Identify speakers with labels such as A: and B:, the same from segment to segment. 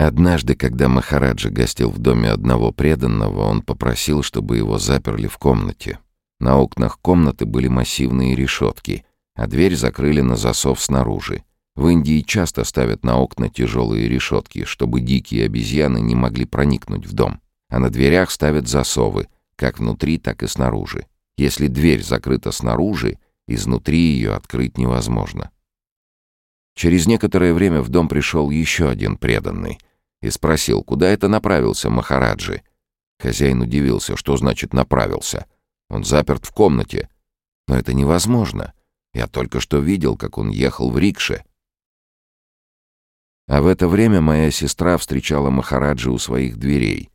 A: Однажды, когда Махараджа гостил в доме одного преданного, он попросил, чтобы его заперли в комнате. На окнах комнаты были массивные решетки, а дверь закрыли на засов снаружи. В Индии часто ставят на окна тяжелые решетки, чтобы дикие обезьяны не могли проникнуть в дом. А на дверях ставят засовы, как внутри, так и снаружи. Если дверь закрыта снаружи, изнутри ее открыть невозможно. Через некоторое время в дом пришел еще один преданный — и спросил, куда это направился Махараджи. Хозяин удивился, что значит «направился». Он заперт в комнате. Но это невозможно. Я только что видел, как он ехал в рикше. А в это время моя сестра встречала Махараджи у своих дверей.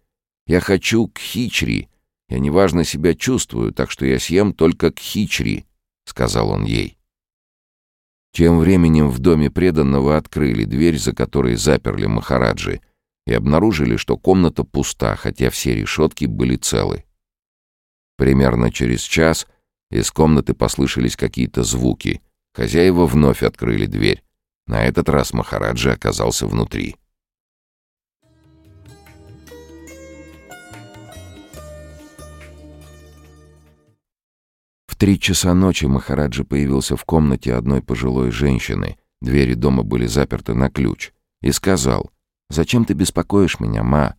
A: «Я хочу к хичри. Я неважно себя чувствую, так что я съем только к хичри», — сказал он ей. Тем временем в доме преданного открыли дверь, за которой заперли Махараджи — и обнаружили, что комната пуста, хотя все решетки были целы. Примерно через час из комнаты послышались какие-то звуки. Хозяева вновь открыли дверь. На этот раз Махараджа оказался внутри. В три часа ночи Махараджа появился в комнате одной пожилой женщины, двери дома были заперты на ключ, и сказал, «Зачем ты беспокоишь меня, ма?»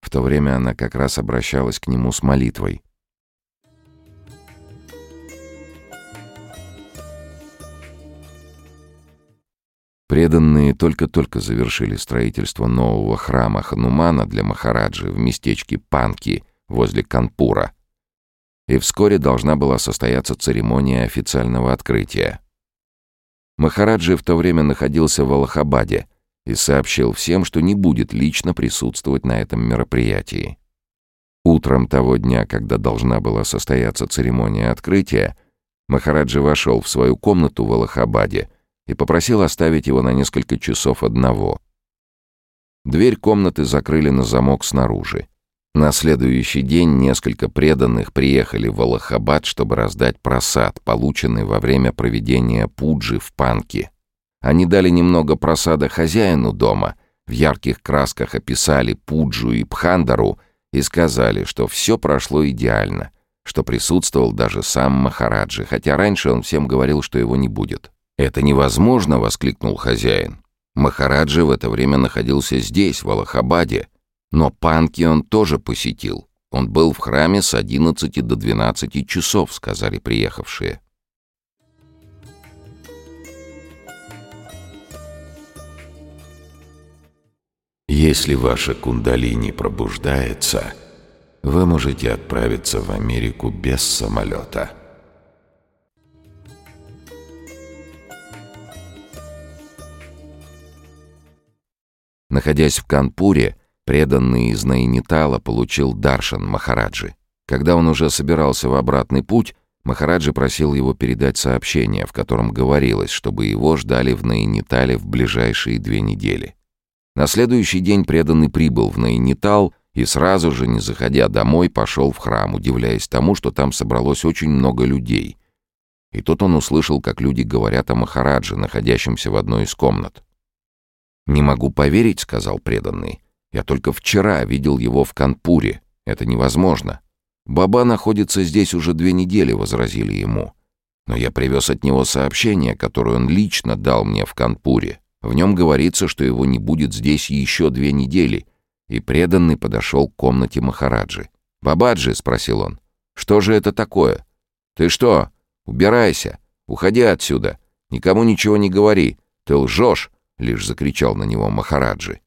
A: В то время она как раз обращалась к нему с молитвой. Преданные только-только завершили строительство нового храма Ханумана для Махараджи в местечке Панки возле Канпура. И вскоре должна была состояться церемония официального открытия. Махараджи в то время находился в Аллахабаде, и сообщил всем, что не будет лично присутствовать на этом мероприятии. Утром того дня, когда должна была состояться церемония открытия, Махараджи вошел в свою комнату в Аллахабаде и попросил оставить его на несколько часов одного. Дверь комнаты закрыли на замок снаружи. На следующий день несколько преданных приехали в Аллахабад, чтобы раздать просад, полученный во время проведения пуджи в Панке. Они дали немного просада хозяину дома, в ярких красках описали Пуджу и Пхандару и сказали, что все прошло идеально, что присутствовал даже сам Махараджи, хотя раньше он всем говорил, что его не будет. «Это невозможно!» — воскликнул хозяин. Махараджи в это время находился здесь, в Аллахабаде. Но Панки он тоже посетил. Он был в храме с 11 до 12 часов, сказали приехавшие.
B: Если ваша кундалини пробуждается, вы можете отправиться в Америку без самолета.
A: Находясь в Канпуре, преданный из Найнитала получил Даршан Махараджи. Когда он уже собирался в обратный путь, Махараджи просил его передать сообщение, в котором говорилось, чтобы его ждали в Найнитале в ближайшие две недели. На следующий день преданный прибыл в Найнитал и сразу же, не заходя домой, пошел в храм, удивляясь тому, что там собралось очень много людей. И тут он услышал, как люди говорят о Махарадже, находящемся в одной из комнат. «Не могу поверить», — сказал преданный. «Я только вчера видел его в Канпуре. Это невозможно. Баба находится здесь уже две недели», — возразили ему. «Но я привез от него сообщение, которое он лично дал мне в Канпуре. В нем говорится, что его не будет здесь еще две недели, и преданный подошел к комнате Махараджи. «Бабаджи», — спросил он, — «что же это такое? Ты что? Убирайся, уходи отсюда, никому ничего не говори, ты лжешь», — лишь закричал на него Махараджи.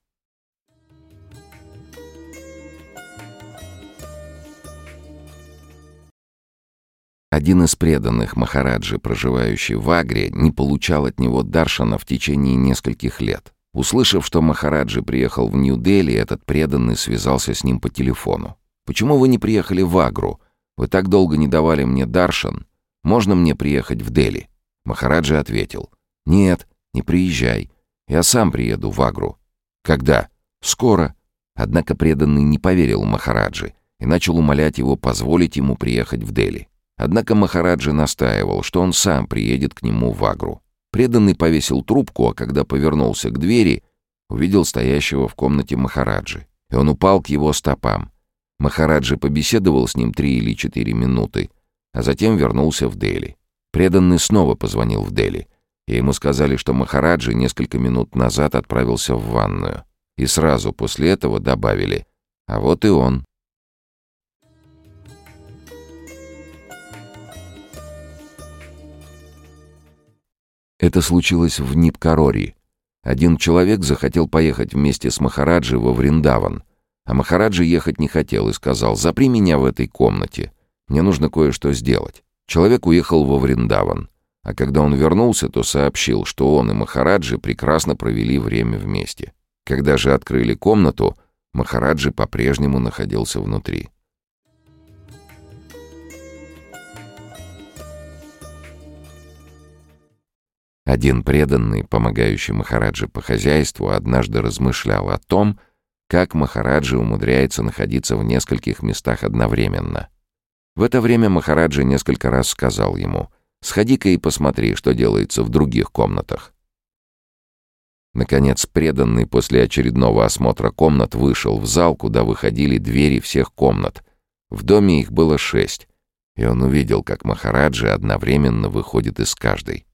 A: Один из преданных Махараджи, проживающий в Агре, не получал от него даршана в течение нескольких лет. Услышав, что Махараджи приехал в Нью-Дели, этот преданный связался с ним по телефону. «Почему вы не приехали в Агру? Вы так долго не давали мне даршан. Можно мне приехать в Дели?» Махараджи ответил. «Нет, не приезжай. Я сам приеду в Агру». «Когда?» «Скоро». Однако преданный не поверил Махараджи и начал умолять его позволить ему приехать в Дели. Однако Махараджи настаивал, что он сам приедет к нему в Агру. Преданный повесил трубку, а когда повернулся к двери, увидел стоящего в комнате Махараджи, и он упал к его стопам. Махараджи побеседовал с ним три или четыре минуты, а затем вернулся в Дели. Преданный снова позвонил в Дели, и ему сказали, что Махараджи несколько минут назад отправился в ванную. И сразу после этого добавили «А вот и он». Это случилось в Нипкарори. Один человек захотел поехать вместе с Махараджи во Вриндаван, а Махараджи ехать не хотел и сказал «Запри меня в этой комнате, мне нужно кое-что сделать». Человек уехал во Вриндаван, а когда он вернулся, то сообщил, что он и Махараджи прекрасно провели время вместе. Когда же открыли комнату, Махараджи по-прежнему находился внутри. Один преданный, помогающий Махараджи по хозяйству, однажды размышлял о том, как Махараджи умудряется находиться в нескольких местах одновременно. В это время Махараджи несколько раз сказал ему «Сходи-ка и посмотри, что делается в других комнатах». Наконец, преданный после очередного осмотра комнат вышел в зал, куда выходили двери всех комнат. В доме их было шесть, и он увидел, как Махараджи одновременно выходит из каждой.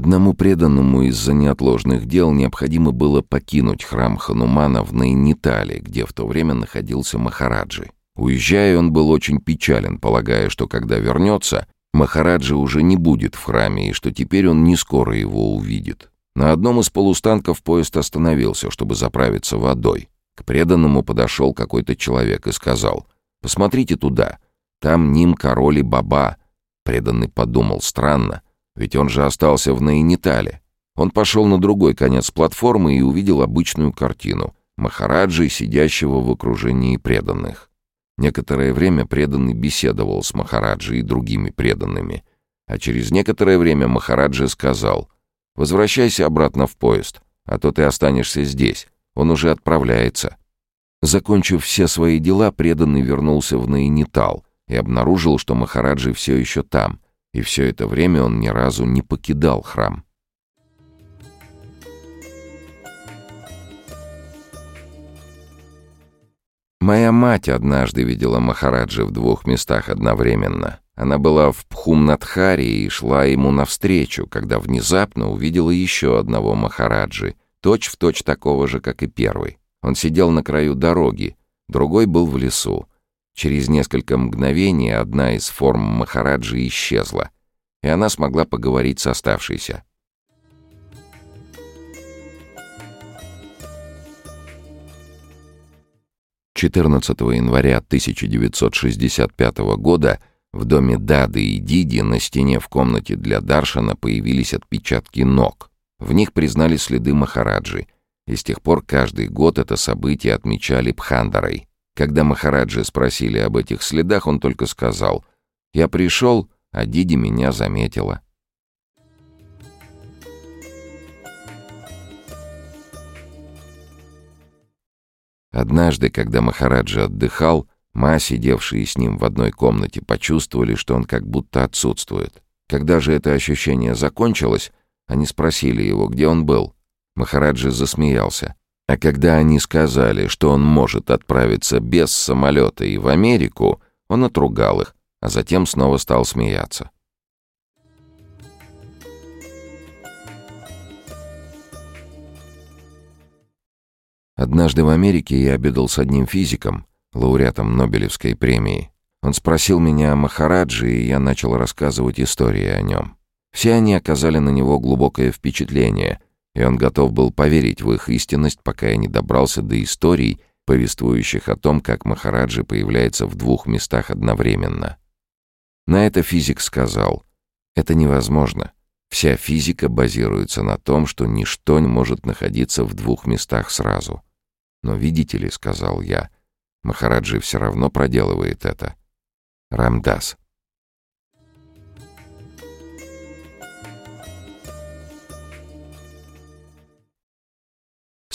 A: Одному преданному из-за неотложных дел необходимо было покинуть храм Ханумана в Найнитале, где в то время находился Махараджи. Уезжая, он был очень печален, полагая, что когда вернется, Махараджи уже не будет в храме и что теперь он не скоро его увидит. На одном из полустанков поезд остановился, чтобы заправиться водой. К преданному подошел какой-то человек и сказал «Посмотрите туда, там Ним король и Баба». Преданный подумал странно, ведь он же остался в Наинитале. Он пошел на другой конец платформы и увидел обычную картину — Махараджи, сидящего в окружении преданных. Некоторое время преданный беседовал с Махараджи и другими преданными, а через некоторое время Махараджи сказал «Возвращайся обратно в поезд, а то ты останешься здесь, он уже отправляется». Закончив все свои дела, преданный вернулся в Наинитал и обнаружил, что Махараджи все еще там — и все это время он ни разу не покидал храм. Моя мать однажды видела Махараджи в двух местах одновременно. Она была в Пхумнатхаре и шла ему навстречу, когда внезапно увидела еще одного Махараджи, точь-в-точь точь такого же, как и первый. Он сидел на краю дороги, другой был в лесу. Через несколько мгновений одна из форм Махараджи исчезла, и она смогла поговорить с оставшейся. Четырнадцатого января 1965 года в доме Дады и Диди на стене в комнате для Даршана появились отпечатки ног. В них признали следы Махараджи, и с тех пор каждый год это событие отмечали Пхандарой. Когда Махараджи спросили об этих следах, он только сказал «Я пришел, а Диди меня заметила». Однажды, когда Махараджа отдыхал, Ма, сидевшие с ним в одной комнате, почувствовали, что он как будто отсутствует. Когда же это ощущение закончилось, они спросили его, где он был. Махараджа засмеялся. А когда они сказали, что он может отправиться без самолета и в Америку, он отругал их, а затем снова стал смеяться. Однажды в Америке я обедал с одним физиком, лауреатом Нобелевской премии. Он спросил меня о Махараджи, и я начал рассказывать истории о нем. Все они оказали на него глубокое впечатление — и он готов был поверить в их истинность, пока я не добрался до историй, повествующих о том, как Махараджи появляется в двух местах одновременно. На это физик сказал, «Это невозможно. Вся физика базируется на том, что ничто не может находиться в двух местах сразу. Но видите ли, — сказал я, — Махараджи все равно проделывает это. Рамдас.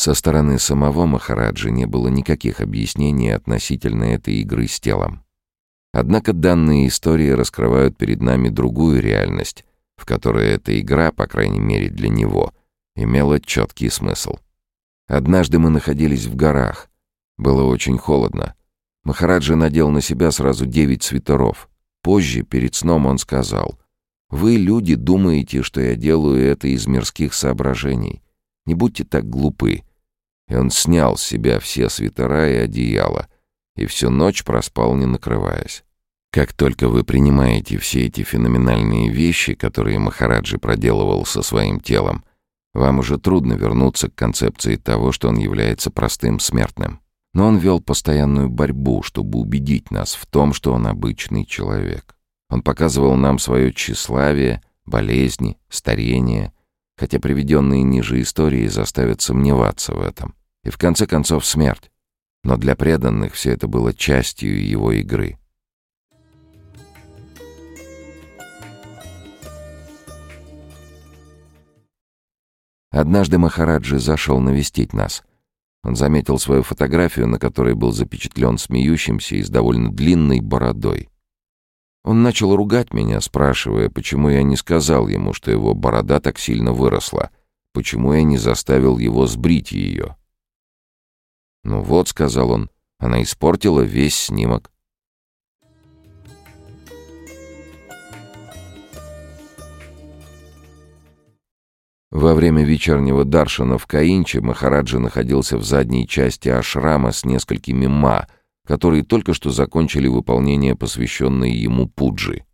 A: Со стороны самого Махараджи не было никаких объяснений относительно этой игры с телом. Однако данные истории раскрывают перед нами другую реальность, в которой эта игра, по крайней мере для него, имела четкий смысл. Однажды мы находились в горах. Было очень холодно. Махараджа надел на себя сразу девять свитеров. Позже, перед сном, он сказал, «Вы, люди, думаете, что я делаю это из мирских соображений. Не будьте так глупы». И он снял с себя все свитера и одеяло, и всю ночь проспал, не накрываясь. Как только вы принимаете все эти феноменальные вещи, которые Махараджи проделывал со своим телом, вам уже трудно вернуться к концепции того, что он является простым смертным. Но он вел постоянную борьбу, чтобы убедить нас в том, что он обычный человек. Он показывал нам свое тщеславие, болезни, старение, хотя приведенные ниже истории заставят сомневаться в этом. И в конце концов смерть. Но для преданных все это было частью его игры. Однажды Махараджи зашел навестить нас. Он заметил свою фотографию, на которой был запечатлен смеющимся и с довольно длинной бородой. Он начал ругать меня, спрашивая, почему я не сказал ему, что его борода так сильно выросла, почему я не заставил его сбрить ее. «Ну вот», — сказал он, — «она испортила весь снимок». Во время вечернего даршана в Каинче Махараджа находился в задней части ашрама с несколькими ма, которые только что закончили выполнение посвященной ему пуджи.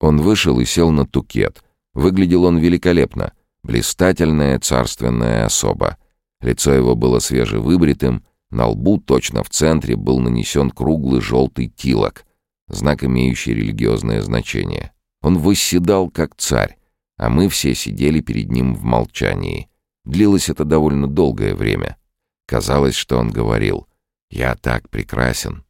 A: Он вышел и сел на тукет. Выглядел он великолепно. Блистательная царственная особа. Лицо его было свежевыбритым, на лбу точно в центре был нанесен круглый желтый тилок, знак, имеющий религиозное значение. Он восседал как царь, а мы все сидели перед ним в молчании. Длилось это довольно долгое время. Казалось, что он говорил «Я так прекрасен,